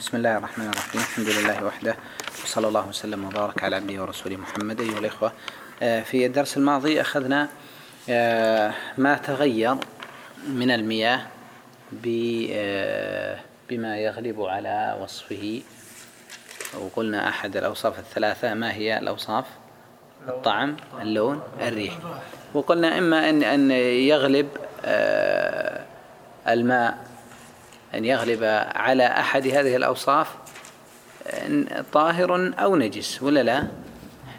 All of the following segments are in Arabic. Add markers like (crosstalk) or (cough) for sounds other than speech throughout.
بسم الله الرحمن الرحيم الحمد لله وحده وصلى الله وسلم وبارك على عبده ورسوله محمد أيها الإخوة في الدرس الماضي أخذنا ما تغير من المياه بما يغلب على وصفه وقلنا أحد الأوصاف الثلاثة ما هي الأوصاف الطعم اللون الريح وقلنا إما أن يغلب الماء أن يغلب على أحد هذه الأوصاف طاهر أو نجس ولا لا؟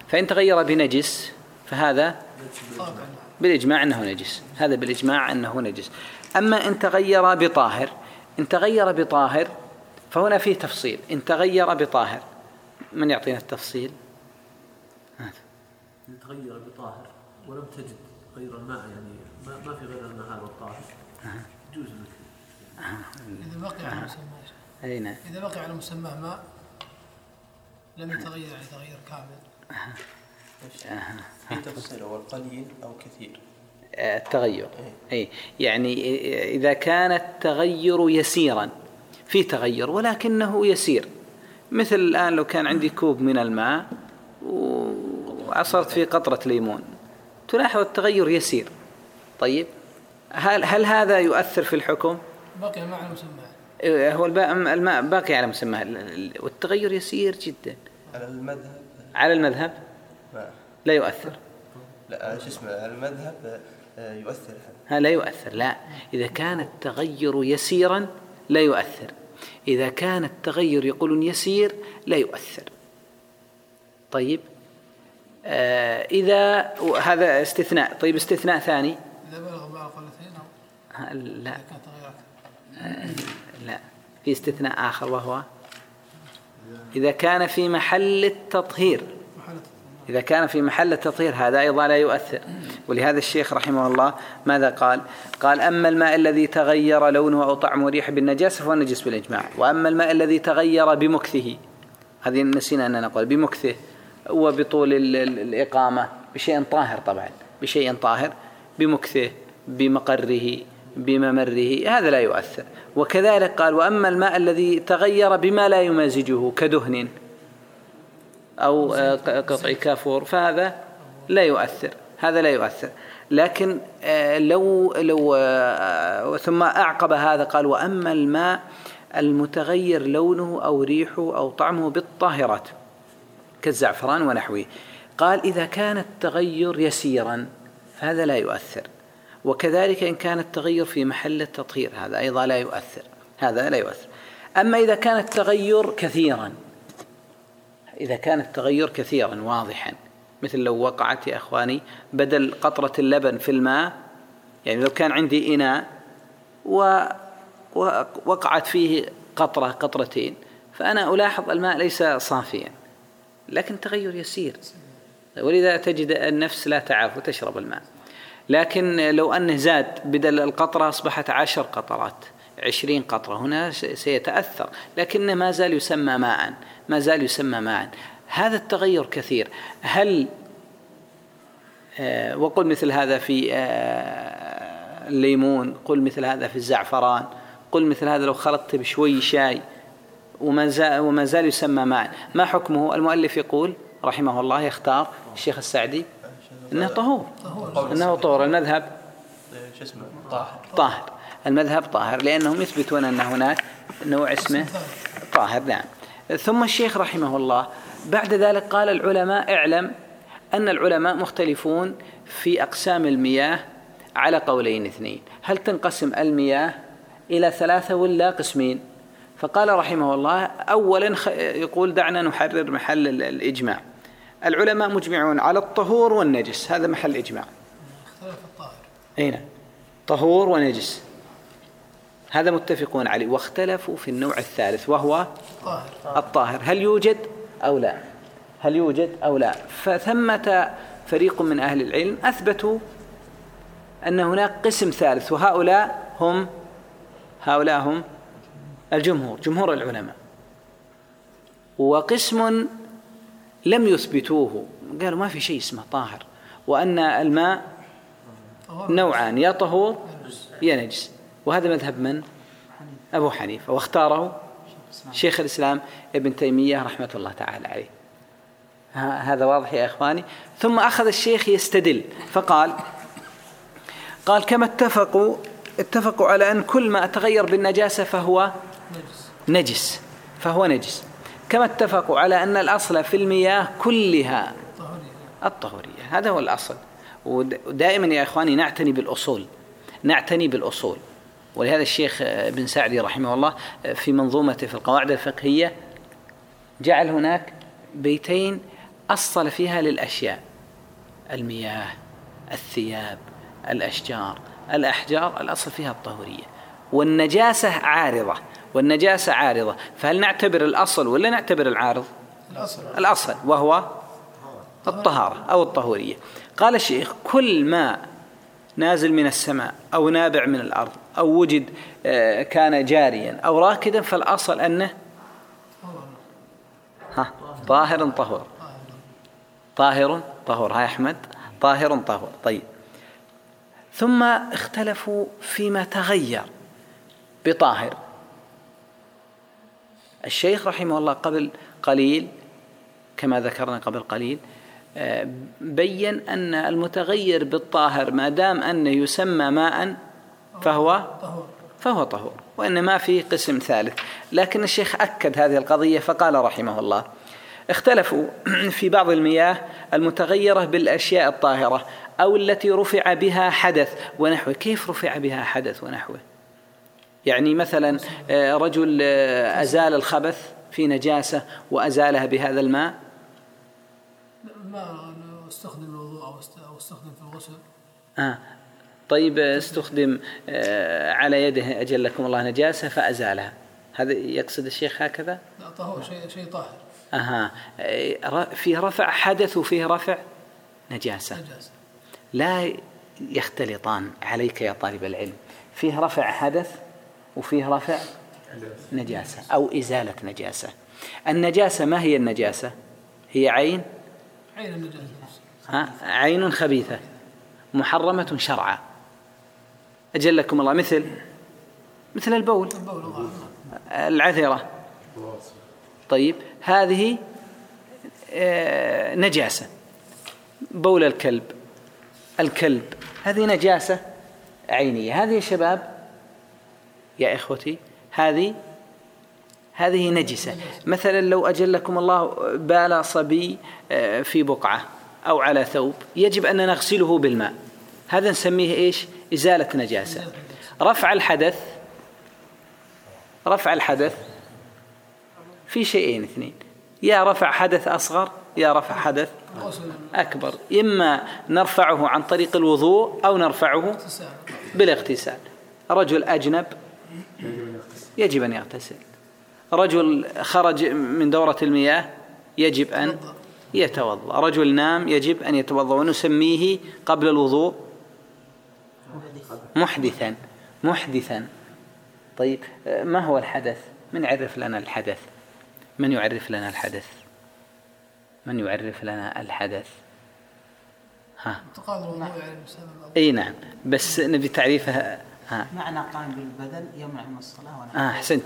فإن تغير بنجس فهذا بالإجماع أنه نجس هذا بالإجماع أنه نجس. أما إن تغير بطاهر إن تغير بطاهر فهنا فيه تفصيل. إن تغير بطاهر من يعطينا التفصيل؟ إن تغير بطاهر ولم تجد غير الماء يعني ما في غير الماء هذا الطاهر يجوز لك إذا بقي على مسماه أي نعم. إذا بقي على مسماه ماء لم يتغير يعني تغير كامل. في تفصيل هو القليل أو كثير. التغير. أي. يعني إذا كان التغير يسيرا في تغير ولكنه يسير. مثل الآن لو كان عندي كوب من الماء وعصرت فيه قطرة ليمون تلاحظ التغير يسير. طيب هل هل هذا يؤثر في الحكم؟ بقي الماء على مسماه هو الماء باقي على مسماه والتغير يسير جدا. على المذهب؟ على المذهب؟ ما. لا يؤثر. لا شو اسمه على المذهب آه، يؤثر ها لا يؤثر لا. إذا كان التغير يسيرا لا يؤثر. إذا كان التغير يقولون يسير لا يؤثر. طيب. آه إذا هذا استثناء. طيب استثناء ثاني. إذا بلغ بعض قلتين لا. لا في استثناء آخر وهو إذا كان في محل التطهير. إذا كان في محل التطهير هذا أيضا لا يؤثر. ولهذا الشيخ رحمه الله ماذا قال؟ قال أما الماء الذي تغير لونه أو طعمه وريحه بالنجاسة فهو نجس بالإجماع. وأما الماء الذي تغير بمكثه هذه نسينا أن نقول بمكثه وبطول الإقامة بشيء طاهر طبعا بشيء طاهر بمكثه بمقره. بممره. هذا لا يؤثر. وكذلك قال وأما الماء الذي تغير بما لا يمازجه كدهن أو قطع كافور فهذا لا يؤثر. هذا لا يؤثر. لكن آه، لو لو آه، ثم أعقب هذا قال وأما الماء المتغير لونه أو ريحه أو طعمه بالطاهرات كالزعفران ونحوه قال إذا كان التغير يسيرا فهذا لا يؤثر. وكذلك إن كان التغير في محل التطهير هذا أيضا لا يؤثر هذا لا يؤثر. أما إذا كان التغير كثيرا إذا كان التغير كثيرا واضحا مثل لو وقعت يا أخواني بدل قطرة اللبن في الماء يعني لو كان عندي إناء ووقعت فيه قطرة قطرتين فأنا ألاحظ الماء ليس صافيا لكن تغير يسير. ولذا تجد النفس لا تعاف وتشرب الماء. لكن لو أنه زاد بدل القطرة أصبحت عشر قطرات عشرين قطرة هنا سيتأثر. لكنه ما زال يسمى ماء ما زال يسمى ماء. هذا التغير كثير. هل آه، وقل مثل هذا في آه، الليمون قل مثل هذا في الزعفران قل مثل هذا لو خلطت بشوي شاي وما زال, وما زال يسمى ماء. ما حكمه؟ المؤلف يقول رحمه الله يختار الشيخ السعدي إنه طهور. إنه طهور. المذهب شو اسمه؟ طاهر. طاهر. المذهب طاهر لأنهم يثبتون أن هناك نوع اسمه طاهر نعم. ثم الشيخ رحمه الله بعد ذلك قال العلماء اعلم أن العلماء مختلفون في أقسام المياه على قولين اثنين. هل تنقسم المياه إلى ثلاثة ولا قسمين؟ فقال رحمه الله اولا يقول دعنا نحرر محل الإجماع. العلماء مجمعون على الطهور والنجس. هذا محل إجماع. الطاهر أين نعم. طهور ونجس. هذا متفقون عليه. واختلفوا في النوع الثالث وهو طاهر. الطاهر. هل يوجد أو لا؟ هل يوجد أو لا؟ فثمة فريق من أهل العلم أثبتوا أن هناك قسم ثالث وهؤلاء هم هؤلاء هم الجمهور جمهور العلماء. وقسم لم يثبتوه. قالوا ما في شيء اسمه طاهر. وأن الماء نوعان يا طهور يا نجس. وهذا مذهب من؟ أبو حنيفة. واختاره شيخ الإسلام ابن تيمية رحمة الله تعالى عليه. هذا واضح يا إخواني. ثم أخذ الشيخ يستدل. فقال قال كما اتفقوا اتفقوا على أن كل ما تغير بالنجاسة فهو نجس, نجس. فهو نجس. كما اتفقوا على أن الأصل في المياه كلها الطهورية. هذا هو الأصل. ودائما يا إخواني نعتني بالأصول. نعتني بالأصول. ولهذا الشيخ بن سعدي رحمه الله في منظومته في القواعد الفقهية جعل هناك بيتين أصل فيها للأشياء. المياه الثياب الأشجار. الأحجار الأصل فيها الطهورية. والنجاسة عارضة. والنجاسة عارضة. فهل نعتبر الأصل ولا نعتبر العارض؟ الأصل. الأصل. وهو الطهارة أو الطهورية. قال الشيخ كل ما نازل من السماء أو نابع من الأرض أو وجد آه، كان جاريا أو راكدا فالأصل أنه ها طاهر طهور. طاهر طهور. هاي أحمد. طاهر طهور. طيب. ثم اختلفوا فيما تغير بطاهر. الشيخ رحمه الله قبل قليل كما ذكرنا قبل قليل آه، بين أن المتغير بالطاهر ما دام أنه يسمى ماء فهو فهو طهور وإن ما في قسم ثالث. لكن الشيخ أكد هذه القضية فقال رحمه الله اختلفوا (clears throat) في بعض المياه المتغيرة بالأشياء الطاهرة أو التي رفع بها حدث ونحوه. كيف رفع بها حدث ونحوه؟ يعني مثلا آه، رجل آه، أزال الخبث في نجاسة وأزالها بهذا الماء؟ ما أستخدم الوضوء أو أستخدم في الغسل. آه. طيب أستخدم آه على يده أجلكم الله نجاسة فأزالها. هذا يقصد الشيخ هكذا؟ لا طهور شيء شيء طاهر. أها. فيه رفع حدث وفيه رفع؟ نجاسة, نجاسة. لا يختلطان عليك يا طالب العلم. فيه رفع حدث؟ وفيه رفع نجاسة أو إزالة نجاسة. النجاسة ما هي النجاسة؟ هي عين؟ عين النجاسة. ها؟ عين خبيثة. محرمة شرعا. أجلكم الله. مثل؟ مثل البول. العذرة طيب. هذه آه، نجاسة. بول الكلب. الكلب. هذه نجاسة عينية. هذه يا شباب يا إخوتي هذه هذه نجسة. مثلا لو أجلكم الله بال صبي آه، في بقعة أو على ثوب يجب أن نغسله بالماء. هذا نسميه إيش؟ إزالة نجاسة. رفع الحدث رفع الحدث. في شيئين اثنين. يا رفع حدث أصغر يا رفع حدث أكبر. إما نرفعه عن طريق الوضوء أو نرفعه بالاغتسال. رجل أجنب يجب أن يغتسل. رجل خرج من دورة المياه يجب أن يتوضأ. رجل نام يجب أن يتوضأ ونسميه قبل الوضوء محدثا. محدثا. طيب ما هو الحدث؟ من يعرف لنا الحدث؟ من يعرف لنا الحدث؟ من يعرف لنا الحدث؟ ها. إي نعم. بس نبي تعريفها ها. معنى قائم بالبدن يمنع من الصلاة ونحن آه أحسنت.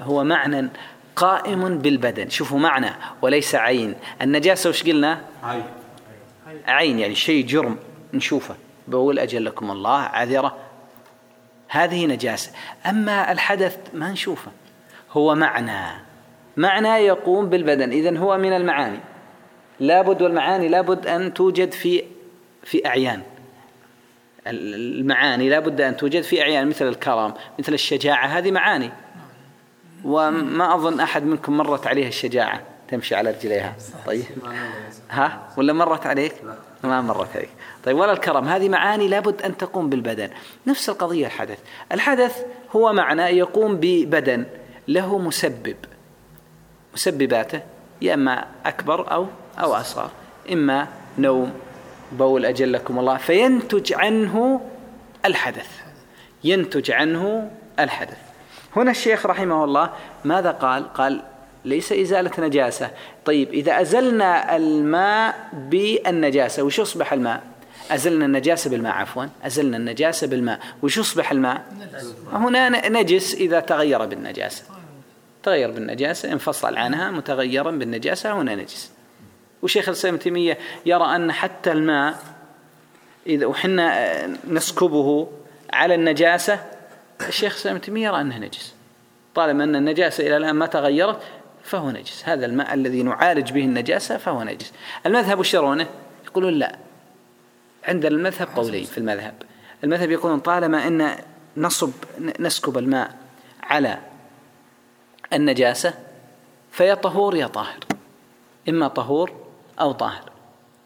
هو معنى قائم بالبدن. شوفوا معنى وليس عين. النجاسة وش قلنا؟ عين. عين يعني شيء جرم نشوفه. بقول أجلكم الله عذره. هذه نجاسة. أما الحدث ما نشوفه. هو معنى. معنى يقوم بالبدن. اذا هو من المعاني. لابد والمعاني لابد أن توجد في في أعيان. المعاني لابد أن توجد في أعيان مثل الكرم مثل الشجاعة هذه معاني. وما أظن أحد منكم مرت عليها الشجاعة. تمشي على رجليها. طيب. ها؟ ولا مرت عليك؟ ما مرت عليك. طيب ولا الكرم هذه معاني لابد أن تقوم بالبدن. نفس القضية الحدث. الحدث هو معنى يقوم ببدن له مسبب. مسبباته يا إما أكبر أو أو أصغر. إما نوم. بول أجلكم الله. فينتج عنه الحدث. ينتج عنه الحدث. هنا الشيخ رحمه الله ماذا قال؟ قال ليس إزالة نجاسة. طيب إذا أزلنا الماء بالنجاسة وش يصبح الماء؟ أزلنا النجاسة بالماء عفوا. أزلنا النجاسة بالماء. وش يصبح الماء؟ هنا نجس إذا تغير بالنجاسة. تغير بالنجاسة انفصل عنها متغيرا بالنجاسة هنا نجس. وشيخ الإسلام تيمية يرى أن حتى الماء إذا وحنا نسكبه على النجاسة الشيخ الإسلام تيمية يرى أنه نجس. طالما أن النجاسة إلى الآن ما تغيرت فهو نجس. هذا الماء الذي نعالج به النجاسة فهو نجس. المذهب وشرونه يقولون لا. عند المذهب قولين في المذهب. المذهب يقولون طالما أن نصب نسكب الماء على النجاسة فيا طهور يا طاهر إما طهور أو طاهر.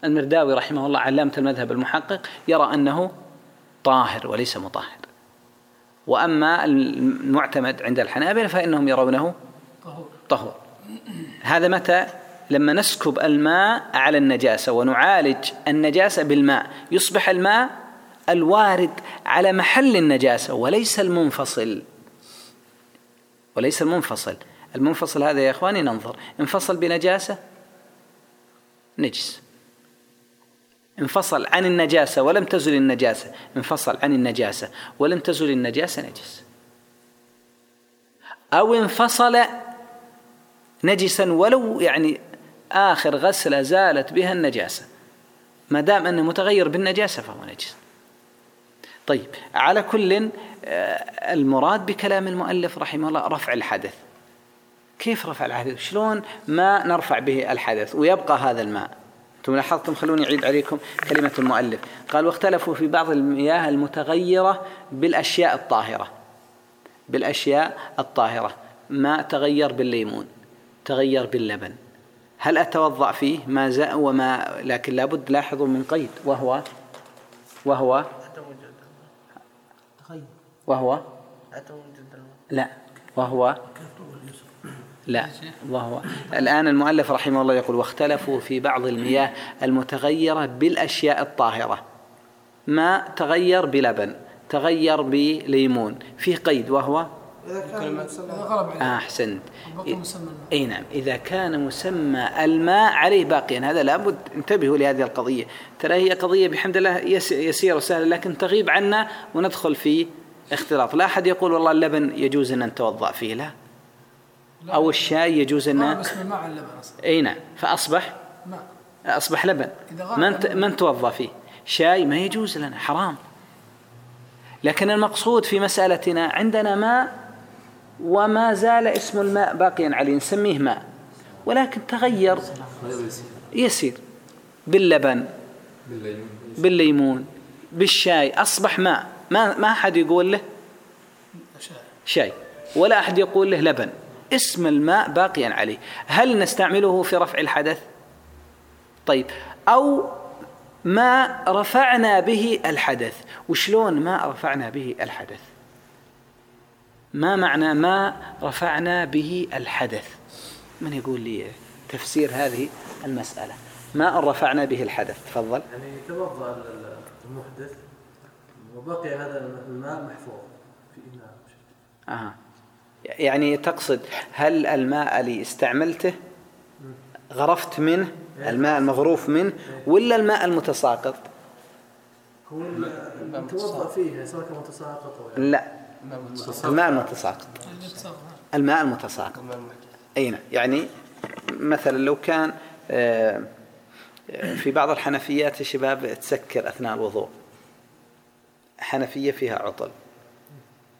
المرداوي رحمه الله علامة المذهب المحقق يرى أنه طاهر وليس مطهر. وأما المعتمد عند الحنابلة فإنهم يرونه طهور. هذا متى؟ لما نسكب الماء على النجاسة ونعالج النجاسة بالماء. يصبح الماء الوارد على محل النجاسة وليس المنفصل. وليس المنفصل. المنفصل هذا يا إخواني ننظر. انفصل بنجاسة؟ نجس. انفصل عن النجاسة ولم تزل النجاسة. انفصل عن النجاسة ولم تزل النجاسة نجس. أو انفصل نجسا ولو يعني آخر غسلة زالت بها النجاسة. ما دام أنه متغير بالنجاسة فهو نجس. طيب على كل آه، المراد بكلام المؤلف رحمه الله رفع الحدث. كيف رفع الحدث شلون ما نرفع به الحدث ويبقى هذا الماء؟ أنتم لاحظتم؟ خلوني أعيد عليكم كلمة المؤلف. قال واختلفوا في بعض المياه المتغيرة بالأشياء الطاهرة. بالأشياء الطاهرة. ما تغير بالليمون تغير باللبن. هل أتوضأ فيه؟ ما زاء وما لكن لابد لاحظوا من قيد. وهو وهو وهو لا. وهو لا. وهو الآن المؤلف رحمه الله يقول واختلفوا في بعض المياه المتغيرة بالأشياء الطاهرة. ما تغير بلبن تغير بليمون فيه قيد وهو؟ آه أحسنت أي نعم. إذا كان مسمى الماء عليه باقيا هذا لابد انتبهوا لهذه القضية. ترى هي قضية بحمد الله يسيرة وسهلة لكن تغيب عنا وندخل في اختلاط. لا أحد يقول والله اللبن يجوز أن نتوضأ فيه لا. أو الشاي يجوز أن بس ماء اللبن أصلا. أي نعم. فأصبح؟ ماء أصبح لبن. من من توضأ فيه. شاي ما يجوز لنا حرام. لكن المقصود في مسألتنا عندنا ماء وما زال اسم الماء باقيا عليه نسميه ماء. ولكن تغير. يسير. باللبن. بالليمون. بالشاي. أصبح ماء. ما ما أحد يقول له؟ شاي. ولا أحد يقول له لبن. اسم الماء باقيا عليه. هل نستعمله في رفع الحدث؟ طيب. أو ما رفعنا به الحدث. وشلون ما رفعنا به الحدث؟ ما معنى ما رفعنا به الحدث؟ من يقول لي تفسير هذه المسألة. ما رفعنا به الحدث؟ تفضل. يعني توضأ المحدث وبقي هذا الماء محفوظ في إناء. آه. يعني تقصد هل الماء اللي استعملته غرفت منه الماء المغروف منه ولا الماء المتساقط؟ هو المتوضأ فيه سواء كان متساقط أو لا؟ الماء المتساقط. الماء المتساقط. أي نعم. يعني مثلا لو كان آه، في بعض الحنفيات الشباب تسكر أثناء الوضوء. حنفية فيها عطل.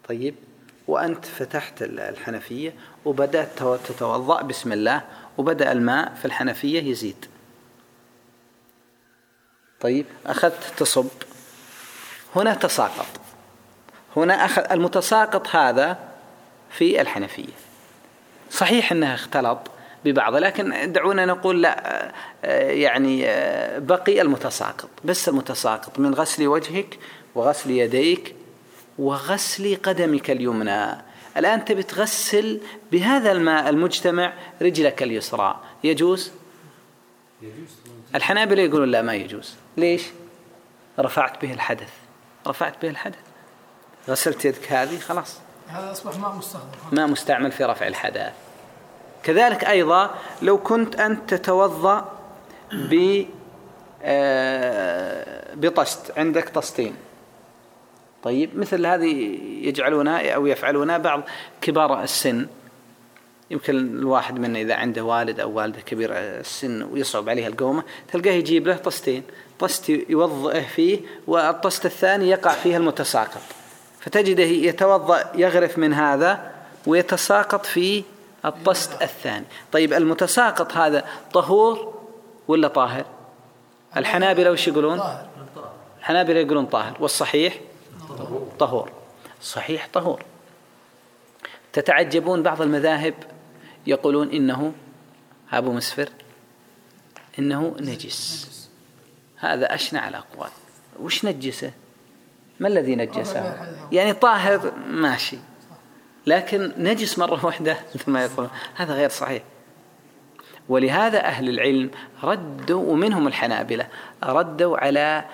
طيب؟ وأنت فتحت الحنفية وبدأت تتوضأ بسم الله وبدأ الماء في الحنفية يزيد. طيب أخذت تصب هنا تساقط. هنا أخذ المتساقط هذا في الحنفية. صحيح أنها اختلط ببعض لكن دعونا نقول لا يعني بقي المتساقط. بس المتساقط من غسل وجهك وغسل يديك وغسل قدمك اليمنى. الآن تبي تغسل بهذا الماء المجتمع رجلك اليسرى. يجوز؟ يجوز الحنابلة يقولون لا ما يجوز. ليش؟ رفعت به الحدث. رفعت به الحدث. غسلت يدك هذه خلاص. هذا أصبح ماء مستخدم. ماء مستعمل في رفع الحدث. كذلك أيضا لو كنت أنت تتوضأ ب آه، بطست عندك طستين طيب مثل هذه يجعلونها أو يفعلونها بعض كبار السن. يمكن الواحد منا إذا عنده والد أو والدة كبير السن ويصعب عليها القومة تلقاه يجيب له طستين. طست يوضئه فيه والطست الثاني يقع فيها المتساقط. فتجده يتوضأ يغرف من هذا ويتساقط في الطست الثاني. طيب المتساقط هذا طهور ولا طاهر؟ الحنابلة وش يقولون؟ الحنابلة يقولون طاهر. والصحيح؟ طهور صحيح طهور. تتعجبون بعض المذاهب يقولون إنه أبو مسفر إنه نجس. هذا أشنع الأقوال. وش نجسه؟ ما الذي نجسه؟ يعني طاهر ماشي. لكن نجس مرة واحدة (laughs) مثل ما يقولون هذا غير صحيح. ولهذا أهل العلم ردوا ومنهم الحنابلة ردوا على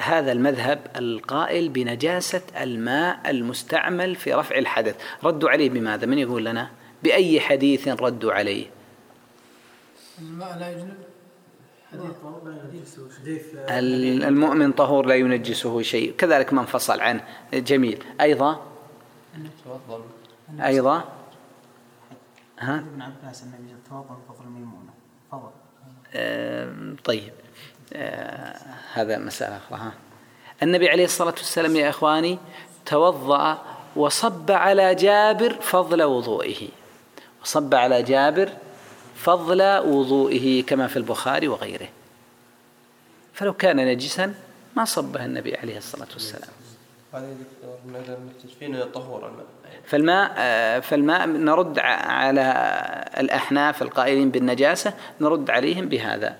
هذا المذهب القائل بنجاسة الماء المستعمل في رفع الحدث. ردوا عليه بماذا؟ من يقول لنا؟ بأي حديث ردوا عليه؟ الماء لا يجنب المؤمن طهور لا ينجسه شيء. كذلك من فصل عنه. جميل. أيضا؟ أيضا؟ ها؟ ابن عباس النبي توضأ بفضل الميمونة. فضل. طيب. آه هذا مسألة أخرى ها. النبي عليه الصلاة والسلام يا إخواني توضأ وصب على جابر فضل وضوئه. وصب على جابر فضل وضوئه كما في البخاري وغيره. فلو كان نجسا ما صبه النبي عليه الصلاة والسلام. فالماء فالماء نرد على الأحناف القائلين بالنجاسة نرد عليهم بهذا.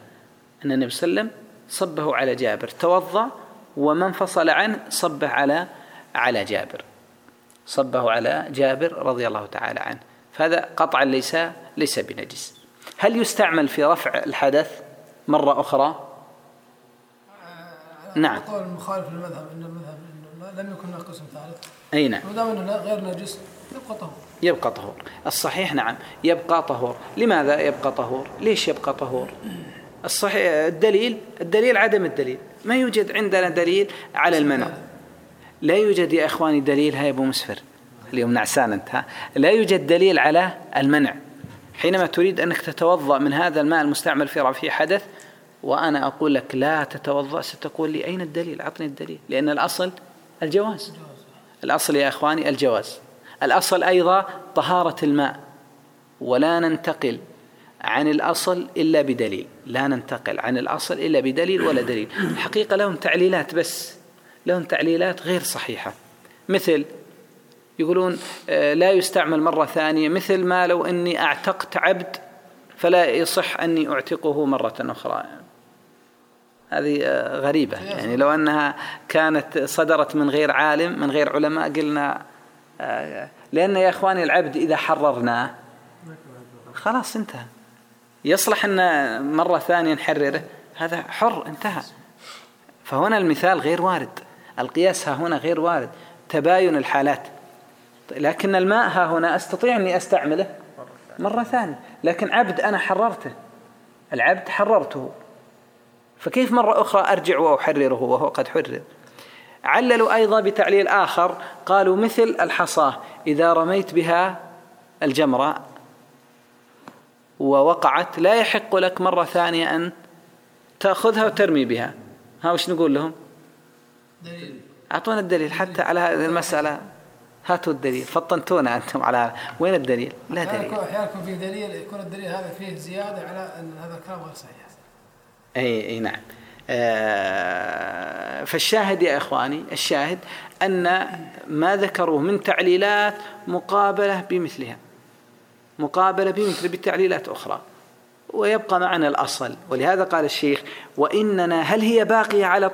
أن النبي صلى الله عليه وسلم صبه على جابر. توضأ ومن فصل عنه صبه على على جابر. صبه على جابر رضي الله تعالى عنه. فهذا قطعا ليس ليس بنجس. هل يستعمل في رفع الحدث مرة أخرى؟ نعم. قول المخالف للمذهب أن المذهب لم يكن قسم ثالث. أي نعم. ودام أنه غير نجس يبقى طهور. يبقى طهور. الصحيح نعم. يبقى طهور. لماذا يبقى طهور؟ ليش يبقى طهور؟ الصحيح الدليل الدليل عدم الدليل. ما يوجد عندنا دليل على المنع. لا يوجد يا إخواني دليل هاي أبو مسفر. اليوم نعسان أنت ها؟ لا يوجد دليل على المنع. حينما تريد أنك تتوضأ من هذا الماء المستعمل في رفع حدث وأنا أقول لك لا تتوضأ ستقول لي أين الدليل؟ أعطني الدليل. لأن الأصل الجواز. الأصل يا إخواني الجواز. الأصل أيضا طهارة الماء. ولا ننتقل عن الأصل إلا بدليل. لا ننتقل عن الأصل إلا بدليل ولا دليل. الحقيقة لهم تعليلات بس. لهم تعليلات غير صحيحة. مثل يقولون آه، لا يستعمل مرة ثانية. مثل ما لو أني أعتقت عبد فلا يصح أني أعتقه مرة أخرى. هذه آه، غريبة. يعني لو أنها كانت صدرت من غير عالم من غير علماء قلنا آه، لأن يا إخواني العبد إذا حررناه خلاص انتهى. يصلح أن مرة ثانية نحرره. هذا حر انتهى. فهنا المثال غير وارد. القياس ها هنا غير وارد. تباين الحالات. لكن الماء ها هنا أستطيع أني أستعمله مرة ثانية. لكن عبد أنا حررته. العبد حررته. فكيف مرة أخرى أرجع وأحرره وهو قد حرر؟ عللوا أيضا بتعليل آخر. قالوا مثل الحصاة. إذا رميت بها الجمرة ووقعت لا يحق لك مرة ثانية أن تأخذها وترمي بها. ها وش نقول لهم؟ دليل. أعطونا الدليل حتى على هذه المسألة. هاتوا الدليل فطنتونا أنتم على وين الدليل؟ لا دليل. أحيانا يكون فيه دليل يكون الدليل هذا فيه زيادة على أن هذا الكلام غير صحيح. أي أي نعم. آه فالشاهد يا إخواني الشاهد أن ما ذكروه من تعليلات مقابلة بمثلها. مقابلة بمثل بتعليلات أخرى. ويبقى معنا الأصل. ولهذا قال الشيخ وإننا هل هي باقية على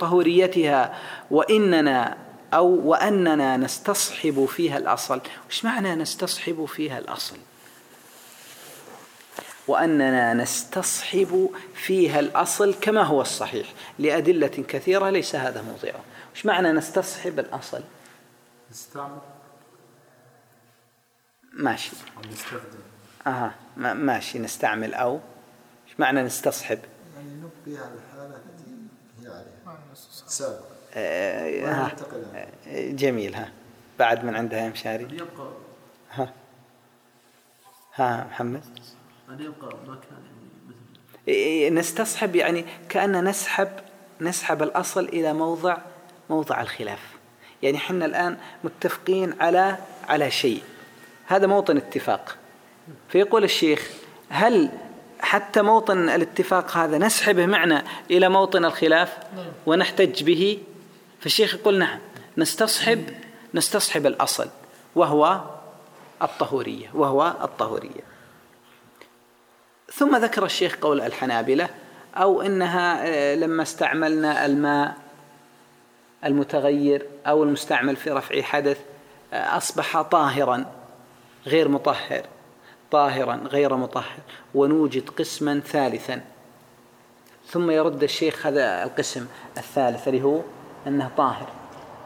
طهوريتها؟ وإننا أو وأننا نستصحب فيها الأصل. وش معنى نستصحب فيها الأصل؟ وأننا نستصحب فيها الأصل كما هو الصحيح لأدلة كثيرة ليس هذا موضعه. وش معنى نستصحب الأصل؟ نستعمل ماشي. نستخدم. أها ماشي نستعمل أو. إيش معنى نستصحب؟ يعني نبقي على الحالة التي هي عليها. سابقا. آه جميل ها. بعد من عندها يا مشاري. يبقى ها. ها محمد. أن يبقى ما كان يعني مثل إيه، نستصحب يعني كأن نسحب نسحب الأصل إلى موضع موضع الخلاف. يعني حنا الآن متفقين على على شيء. هذا موطن اتفاق. فيقول الشيخ هل حتى موطن الاتفاق هذا نسحبه معنا إلى موطن الخلاف ونحتج به؟ فالشيخ يقول نعم نستصحب نستصحب الأصل وهو الطهورية وهو الطهورية. ثم ذكر الشيخ قول الحنابلة أو إنها آه، لما استعملنا الماء المتغير أو المستعمل في رفع حدث آه، أصبح طاهرا. غير مطهر طاهرا غير مطهر ونوجد قسما ثالثا. ثم يرد الشيخ هذا القسم الثالث اللي هو أنه طاهر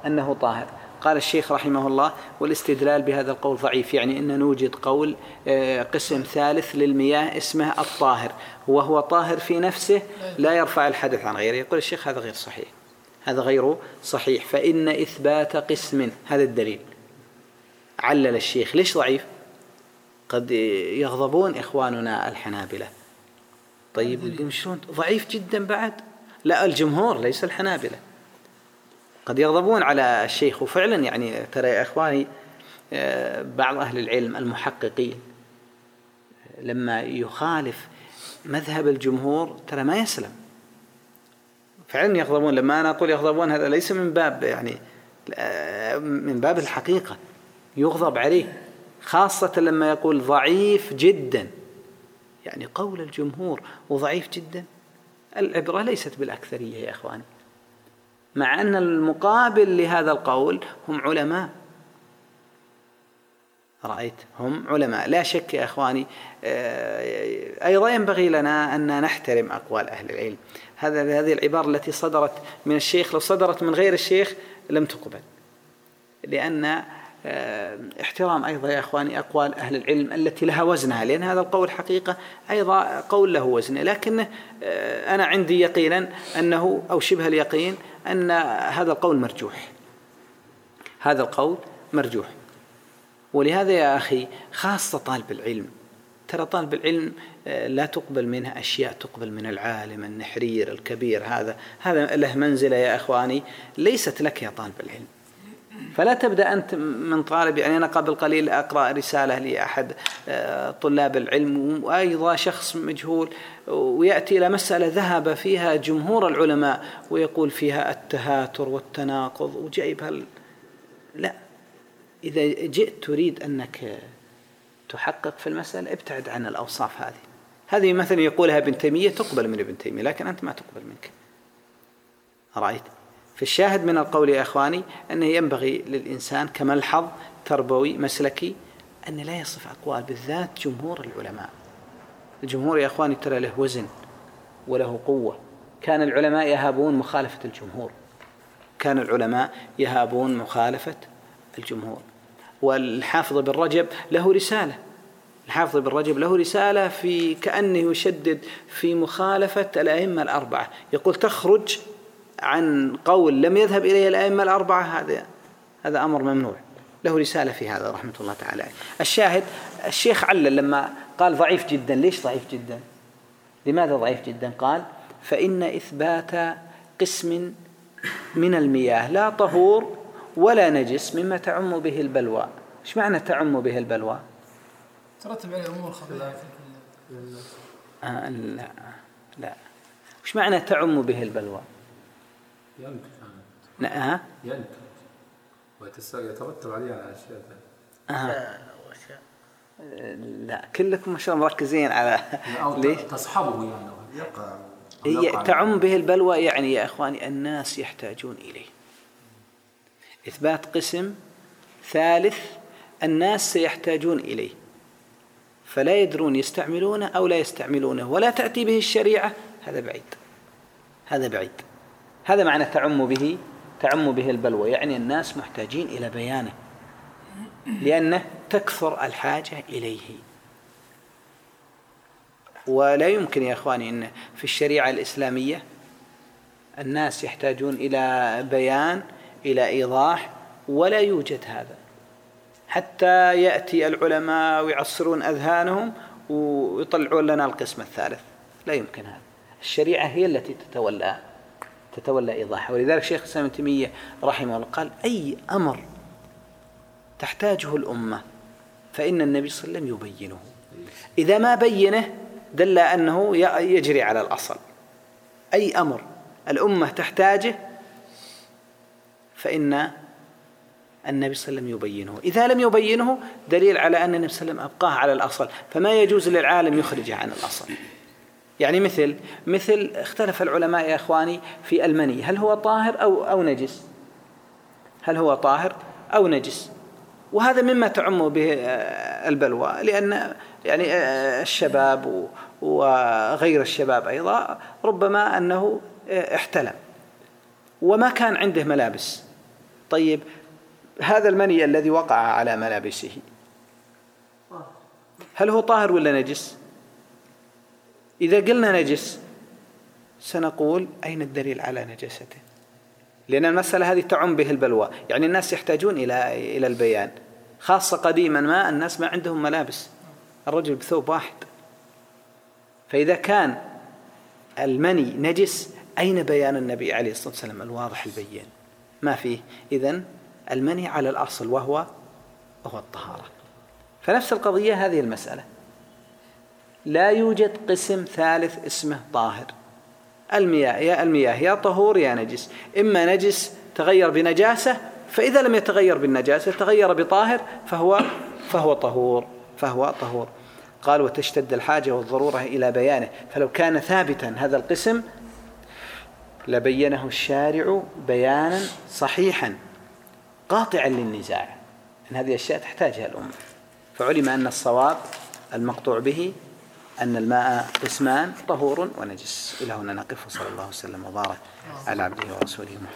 أنه طاهر. قال الشيخ رحمه الله والاستدلال بهذا القول ضعيف يعني أن نوجد قول آه، قسم ثالث للمياه اسمه الطاهر وهو طاهر في نفسه لا يرفع الحدث عن غيره. يقول الشيخ هذا غير صحيح هذا غير صحيح فإن إثبات قسم هذا الدليل. علل الشيخ ليش ضعيف؟ قد يغضبون إخواننا الحنابلة. طيب شلون؟ ضعيف جدا بعد؟ لا الجمهور ليس الحنابلة. قد يغضبون على الشيخ وفعلا يعني ترى يا إخواني آه، بعض أهل العلم المحققين لما يخالف مذهب الجمهور ترى ما يسلم. فعلا يغضبون لما أنا أقول يغضبون هذا ليس من باب يعني آه، من باب الحقيقة. يغضب عليه خاصة لما يقول ضعيف جدا. يعني قول الجمهور وضعيف جدا. العبرة ليست بالأكثرية يا إخواني. مع أن المقابل لهذا القول هم علماء. رأيت هم علماء. لا شك يا إخواني آه، أيضا ينبغي لنا أن نحترم أقوال أهل العلم. هذا هذه العبارة التي صدرت من الشيخ لو صدرت من غير الشيخ لم تقبل. لأن احترام أيضا يا أخواني أقوال أهل العلم التي لها وزنها لأن هذا القول حقيقة أيضا قول له وزن لكن آه، أنا عندي يقينا أنه أو شبه اليقين أن هذا القول مرجوح. هذا القول مرجوح. ولهذا يا أخي خاصة طالب العلم ترى طالب العلم آه، لا تقبل منها أشياء تقبل من العالم النحرير الكبير هذا. هذا له منزلة يا إخواني ليست لك يا طالب العلم. فلا تبدأ أنت من طالب يعني أنا قبل قليل أقرأ رسالة لأحد آه، طلاب العلم وأيضا شخص مجهول ويأتي إلى مسألة ذهب فيها جمهور العلماء ويقول فيها التهاتر والتناقض وجايب هال. لا إذا جئت تريد أنك تحقق في المسألة ابتعد عن الأوصاف هذه. هذه مثلا يقولها ابن تيمية تقبل من ابن تيمية لكن أنت ما تقبل منك. رأيت؟ فالشاهد من القول يا إخواني أنه ينبغي للإنسان كملحظ تربوي مسلكي أن لا يصف أقوال بالذات جمهور العلماء. الجمهور يا إخواني ترى له وزن وله قوة. كان العلماء يهابون مخالفة الجمهور. كان العلماء يهابون مخالفة الجمهور. والحافظ بن رجب له رسالة. الحافظ بن رجب له رسالة في كأنه يشدد في مخالفة الأئمة الأربعة. يقول تخرج عن قول لم يذهب إليه الأئمة الأربعة هذا هذا أمر ممنوع. له رسالة في هذا رحمة الله تعالى. الشاهد الشيخ علل لما قال ضعيف جدا ليش ضعيف جدا؟ لماذا ضعيف جدا؟ قال فإن إثبات قسم من المياه لا طهور ولا نجس مما تعم به البلوى. إيش معنى تعم به البلوى؟ ترتب عليه امور خبيثه آه لا لا. وش معنى تعم به البلوى؟ ينكر لا ينكر ويترتب عليه على اشياء ثانية لا كلكم ما شاء الله مركزين على ليش؟ تصحبه يعني يقع هي تعم به البلوى يعني يا إخواني الناس يحتاجون إليه. إثبات قسم ثالث الناس سيحتاجون إليه. فلا يدرون يستعملونه أو لا يستعملونه ولا تأتي به الشريعة هذا بعيد. هذا بعيد. هذا معنى تعم به تعم به البلوى يعني الناس محتاجين إلى بيانه لأنه تكثر الحاجة إليه. ولا يمكن يا إخواني إن في الشريعة الإسلامية الناس يحتاجون إلى بيان إلى إيضاح ولا يوجد هذا. حتى يأتي العلماء ويعصرون أذهانهم ويطلعون لنا القسم الثالث. لا يمكن هذا. الشريعة هي التي تتولى. تتولى إيضاحها ولذلك شيخ الإسلام ابن تيمية رحمه الله قال أي أمر تحتاجه الأمة فإن النبي صلى الله عليه وسلم يبينه. إذا ما بينه دل أنه يجري على الأصل. أي أمر الأمة تحتاجه فإن النبي صلى الله عليه وسلم يبينه. إذا لم يبينه دليل على أن النبي صلى الله عليه وسلم أبقاه على الأصل. فما يجوز للعالم يخرجه عن الأصل. يعني مثل مثل اختلف العلماء يا إخواني في المني هل هو طاهر أو أو نجس؟ هل هو طاهر أو نجس؟ وهذا مما تعم به آه، البلوى لأن يعني آه، الشباب وغير الشباب أيضا ربما أنه آه، احتلم وما كان عنده ملابس. طيب هذا المني الذي وقع على ملابسه هل هو طاهر ولا نجس؟ إذا قلنا نجس سنقول أين الدليل على نجاسته؟ لأن المسألة هذه تعم به البلوى. يعني الناس يحتاجون إلى إلى البيان خاصة قديما ما الناس ما عندهم ملابس. الرجل بثوب واحد. فإذا كان المني نجس أين بيان النبي عليه الصلاة والسلام الواضح البين ما فيه. إذن المني على الأصل وهو وهو الطهارة. فنفس القضية هذه المسألة. لا يوجد قسم ثالث اسمه طاهر. المياه يا المياه يا طهور يا نجس. إما نجس تغير بنجاسة فإذا لم يتغير بالنجاسة تغير بطاهر فهو فهو طهور فهو طهور. قال وتشتد الحاجة والضرورة إلى بيانه فلو كان ثابتا هذا القسم لبينه الشارع بيانا صحيحا قاطعا للنزاع. أن هذه الأشياء تحتاجها الأمة. فعلم أن الصواب المقطوع به أن الماء قسمان طهور ونجس. إلى هنا نقف وصلى الله وسلم وبارك على عبده ورسوله محمد.